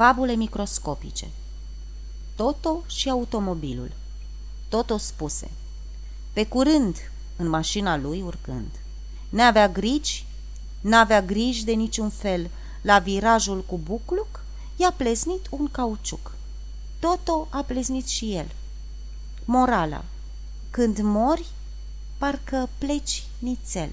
Fabule microscopice. Toto și automobilul. Toto spuse Pe curând, în mașina lui urcând. N-avea griji, n-avea griji de niciun fel. La virajul cu bucluc i-a plesnit un cauciuc. Toto a plesnit și el. Morala. Când mori, parcă pleci nițel.